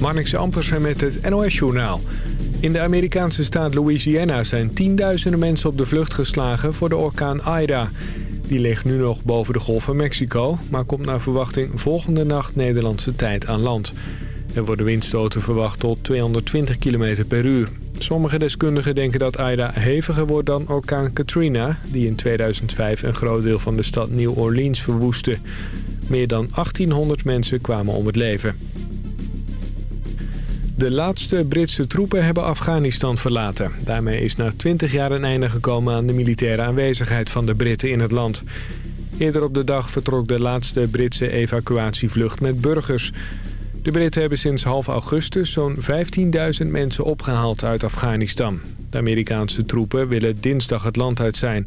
Marnix Ampersen met het NOS-journaal. In de Amerikaanse staat Louisiana zijn tienduizenden mensen op de vlucht geslagen voor de orkaan Ida. Die ligt nu nog boven de golf van Mexico, maar komt naar verwachting volgende nacht Nederlandse tijd aan land. Er worden windstoten verwacht tot 220 km per uur. Sommige deskundigen denken dat Ida heviger wordt dan orkaan Katrina... die in 2005 een groot deel van de stad New Orleans verwoestte. Meer dan 1800 mensen kwamen om het leven. De laatste Britse troepen hebben Afghanistan verlaten. Daarmee is na 20 jaar een einde gekomen aan de militaire aanwezigheid van de Britten in het land. Eerder op de dag vertrok de laatste Britse evacuatievlucht met burgers. De Britten hebben sinds half augustus zo'n 15.000 mensen opgehaald uit Afghanistan. De Amerikaanse troepen willen dinsdag het land uit zijn...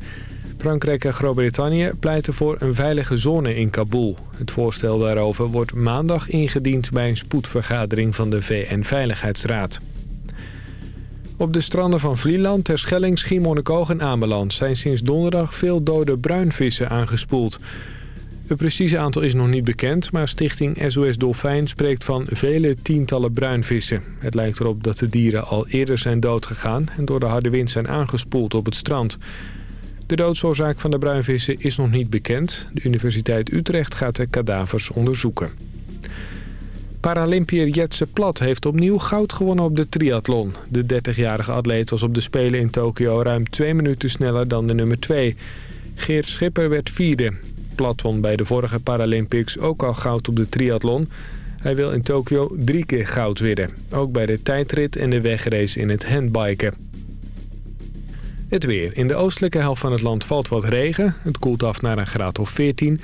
Frankrijk en Groot-Brittannië pleiten voor een veilige zone in Kabul. Het voorstel daarover wordt maandag ingediend bij een spoedvergadering van de VN-veiligheidsraad. Op de stranden van Vlieland, Terschelling, Schiermonnikoog en Ameland... zijn sinds donderdag veel dode bruinvissen aangespoeld. Het precieze aantal is nog niet bekend, maar stichting SOS Dolfijn spreekt van vele tientallen bruinvissen. Het lijkt erop dat de dieren al eerder zijn doodgegaan en door de harde wind zijn aangespoeld op het strand. De doodsoorzaak van de bruinvissen is nog niet bekend. De Universiteit Utrecht gaat de kadavers onderzoeken. Paralympiër Jetse Plat heeft opnieuw goud gewonnen op de triathlon. De 30-jarige atleet was op de Spelen in Tokio ruim twee minuten sneller dan de nummer 2. Geert Schipper werd vierde. Plat won bij de vorige Paralympics ook al goud op de triathlon. Hij wil in Tokio drie keer goud winnen. Ook bij de tijdrit en de wegrace in het handbiken. Het weer. In de oostelijke helft van het land valt wat regen. Het koelt af naar een graad of 14.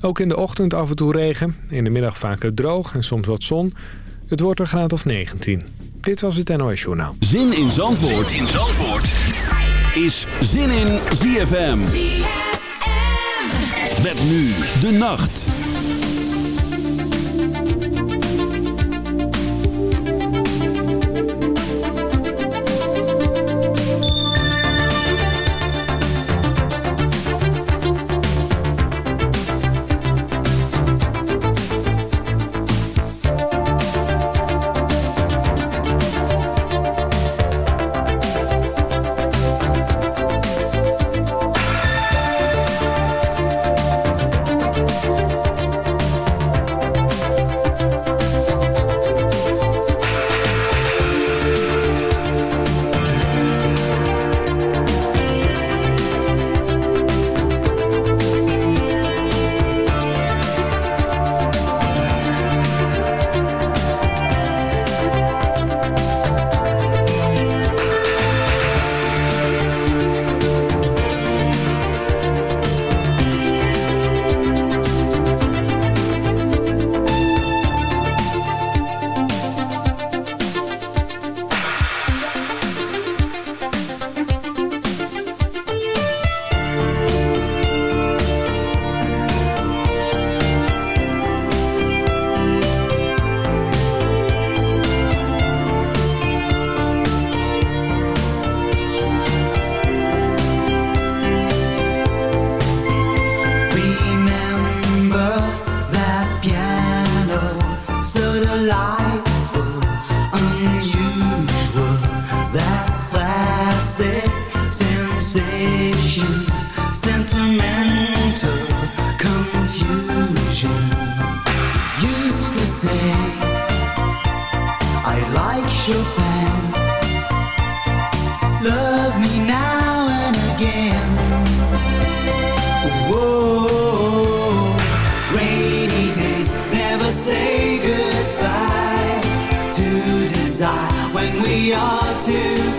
Ook in de ochtend af en toe regen. In de middag vaker droog en soms wat zon. Het wordt een graad of 19. Dit was het NOS Journaal. Zin in Zandvoort, zin in Zandvoort. is Zin in ZFM. ZFM. Met nu de nacht. delightful, unusual, that classic sensation, sentiment. we are two.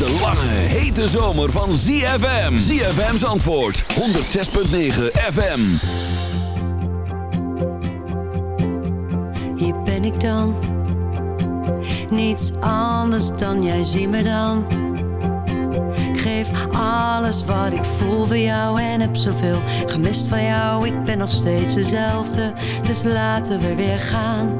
de lange, hete zomer van ZFM. ZFM's antwoord, 106.9 FM. Hier ben ik dan. Niets anders dan jij zie me dan. Ik geef alles wat ik voel voor jou en heb zoveel gemist van jou. Ik ben nog steeds dezelfde, dus laten we weer gaan.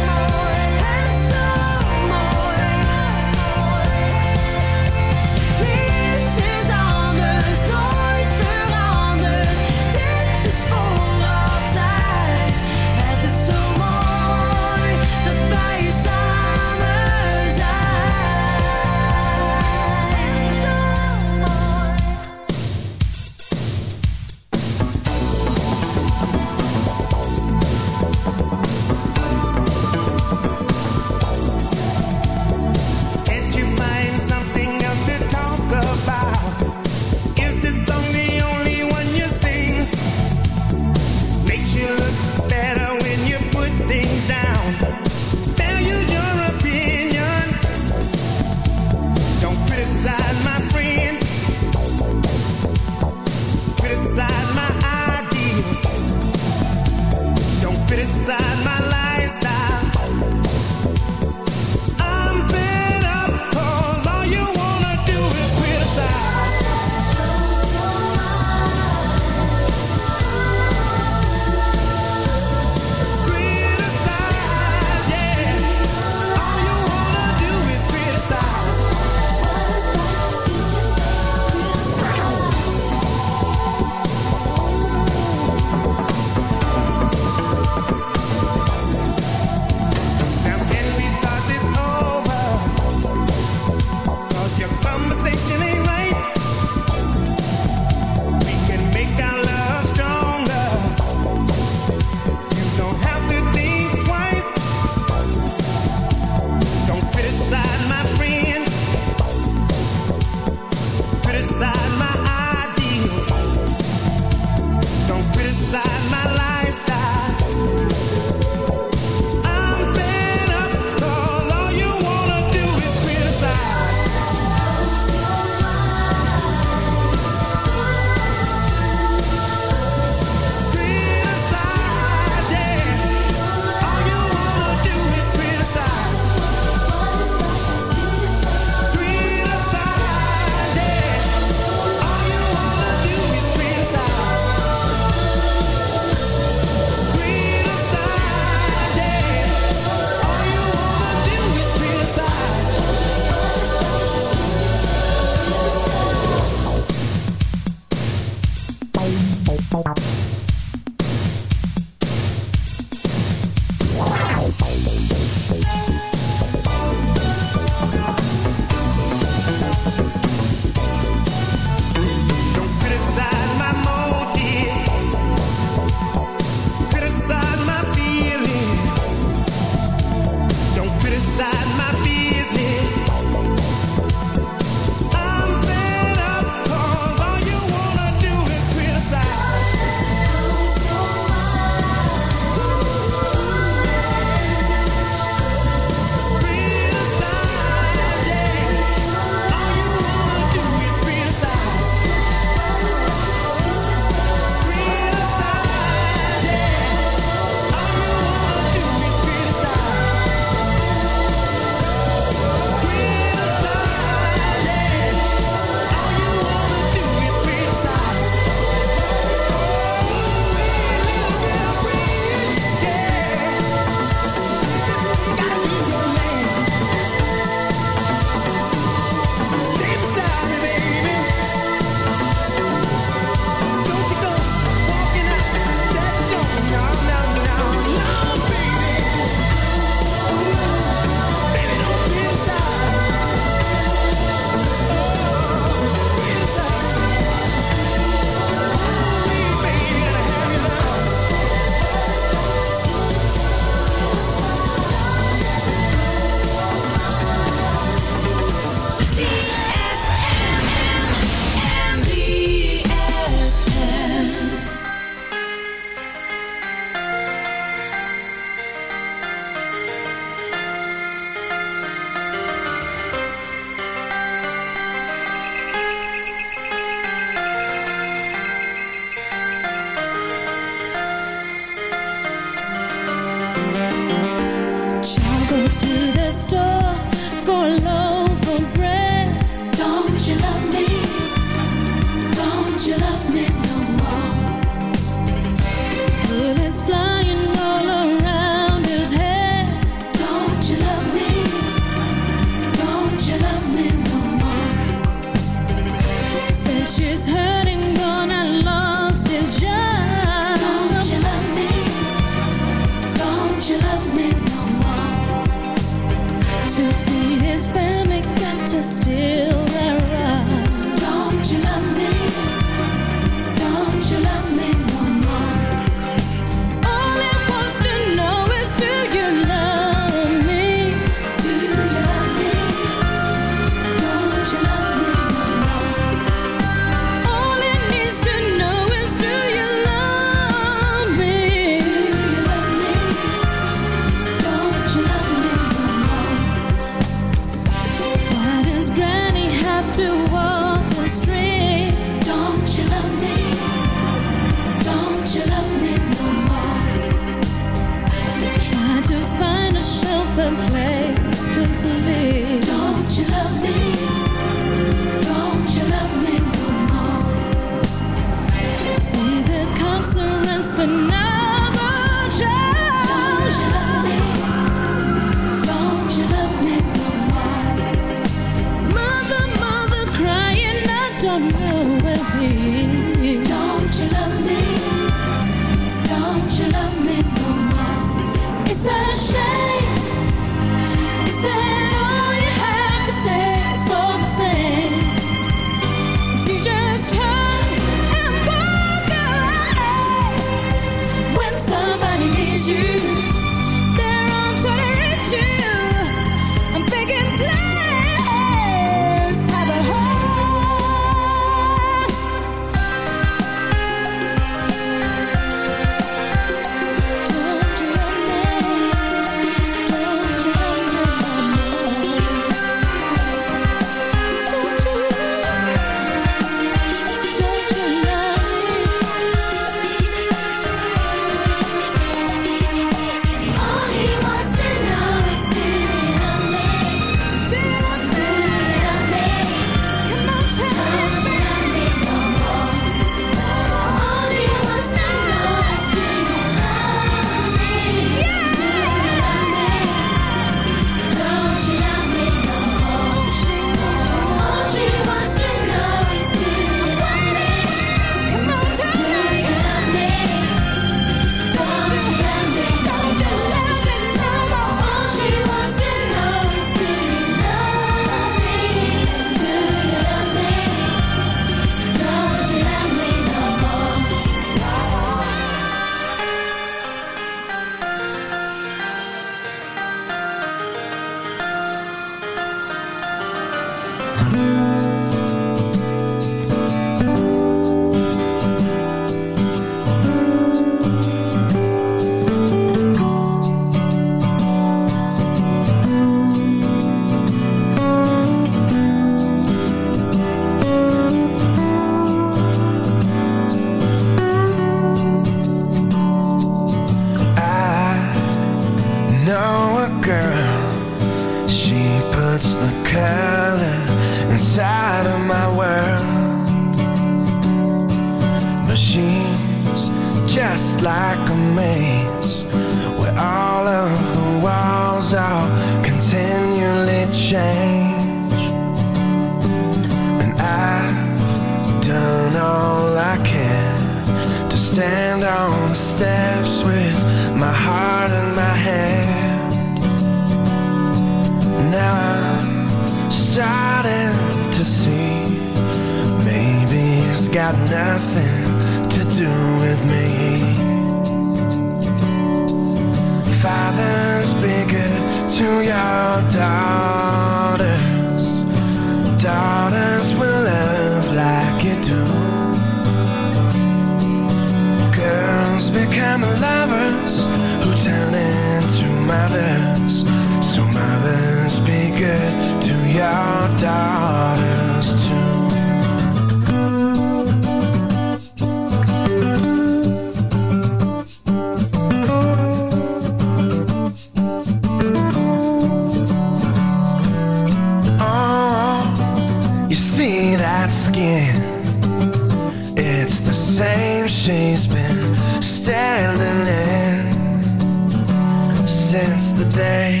Since the day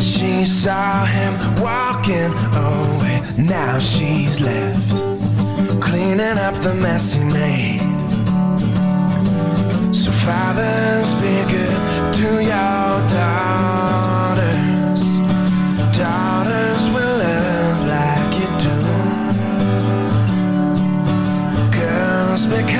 she saw him walking away. Now she's left cleaning up the mess he made. So fathers, be good to your daughters. Daughters will love like you do. Girls become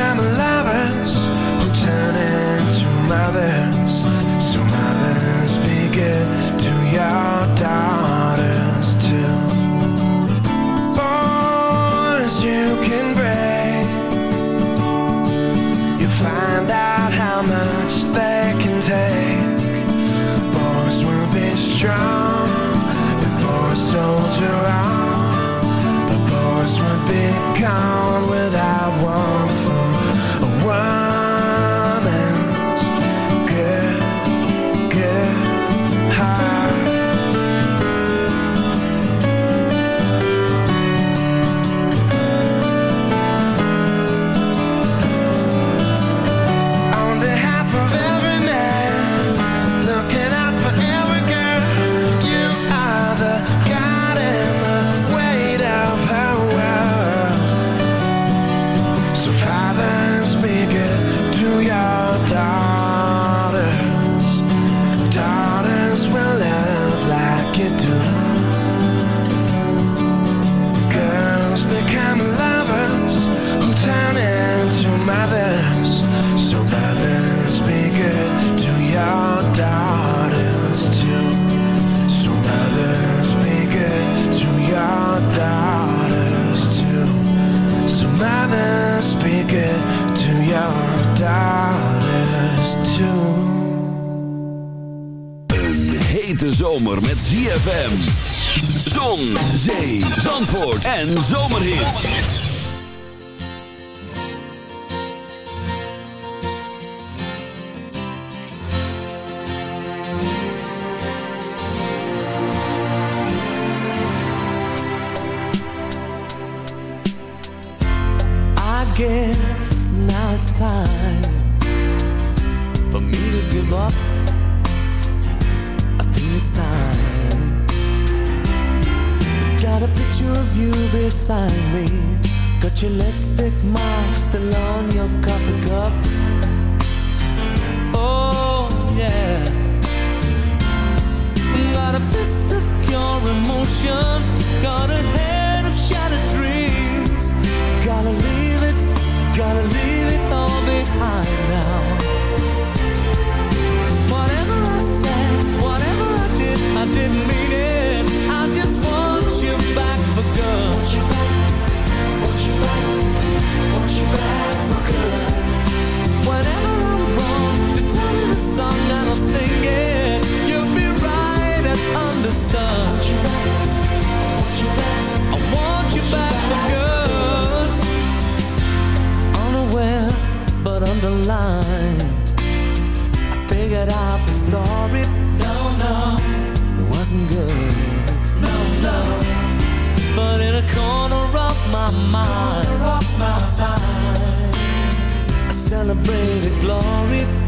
be good to your daughters too. Een hete zomer met ZFM. Zon, zee, zandvoort en zomerhit. Time for me to give up. I think it's time. Got a picture of you beside me. Got your lipstick mark still on your coffee cup. Oh, yeah. Got a fist of pure emotion. And I'll sing it. You'll be right and understood. Back, want you back, I want you back for good. Unaware, but underlined. I figured out the story. No, no, wasn't good. No, no. But in a corner of my mind, I celebrated glory.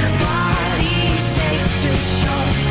show.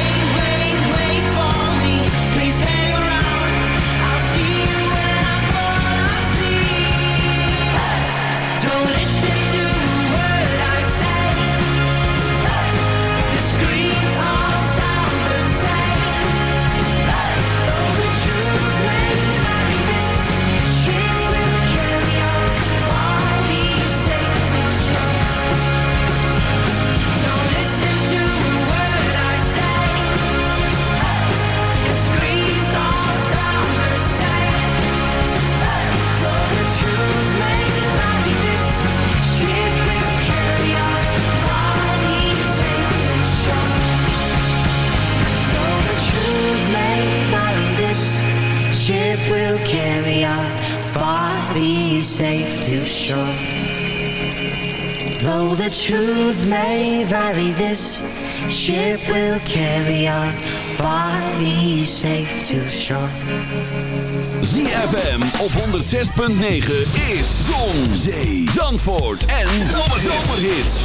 the truth may vary, this ship will carry our bodies safe to shore. ZFM op 106.9 is Zon, Zee, Zandvoort en Zomerhits.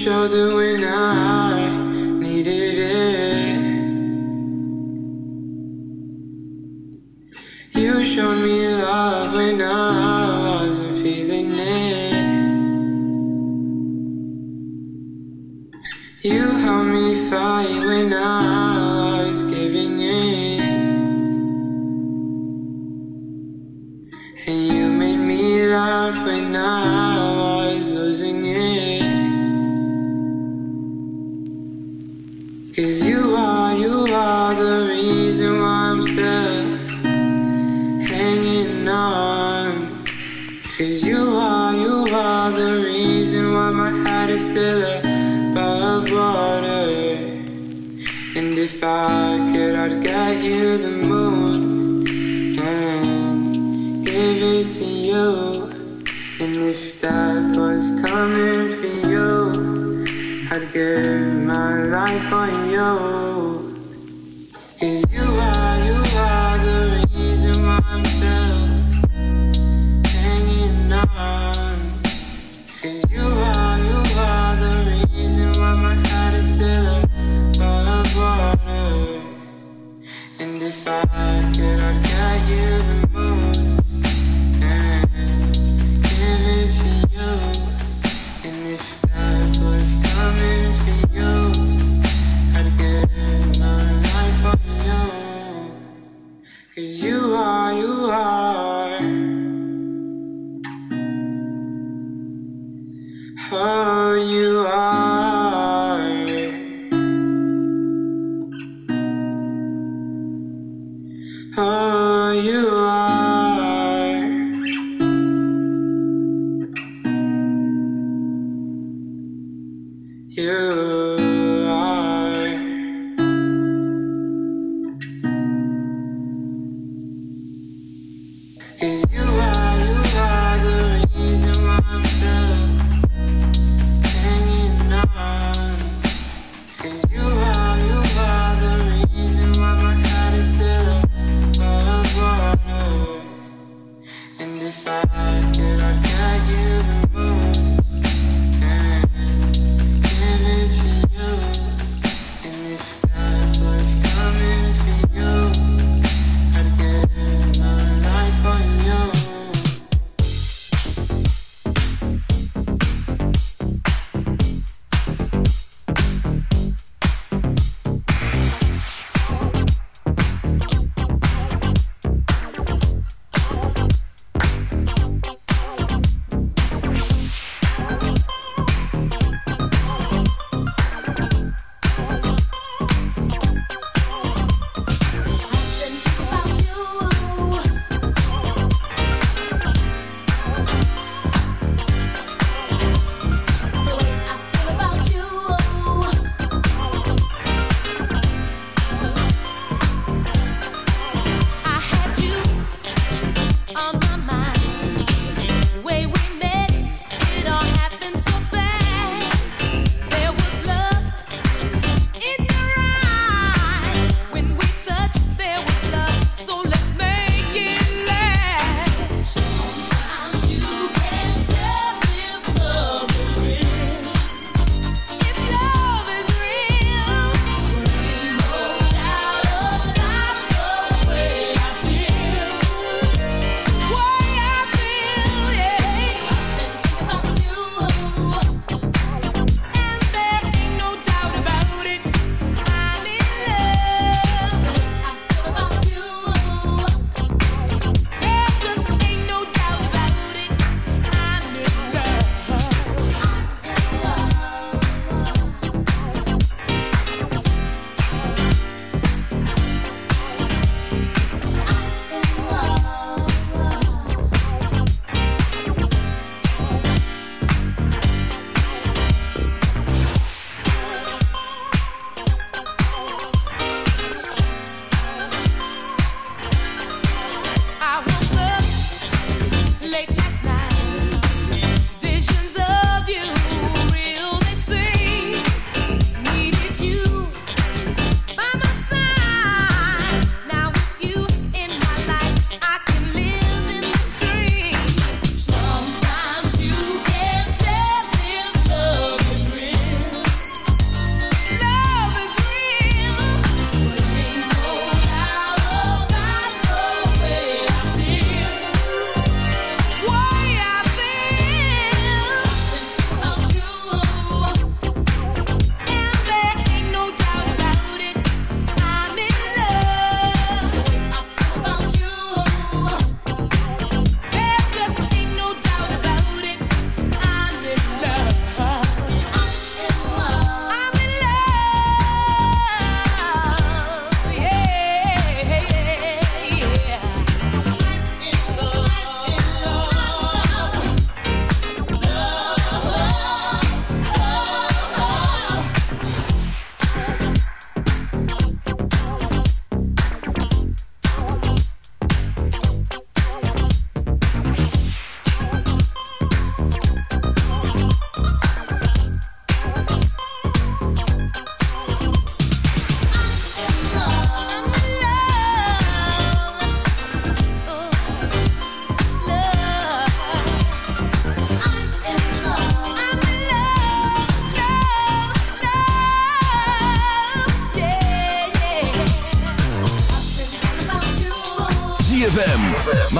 微笑的微凉。